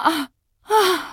啊啊。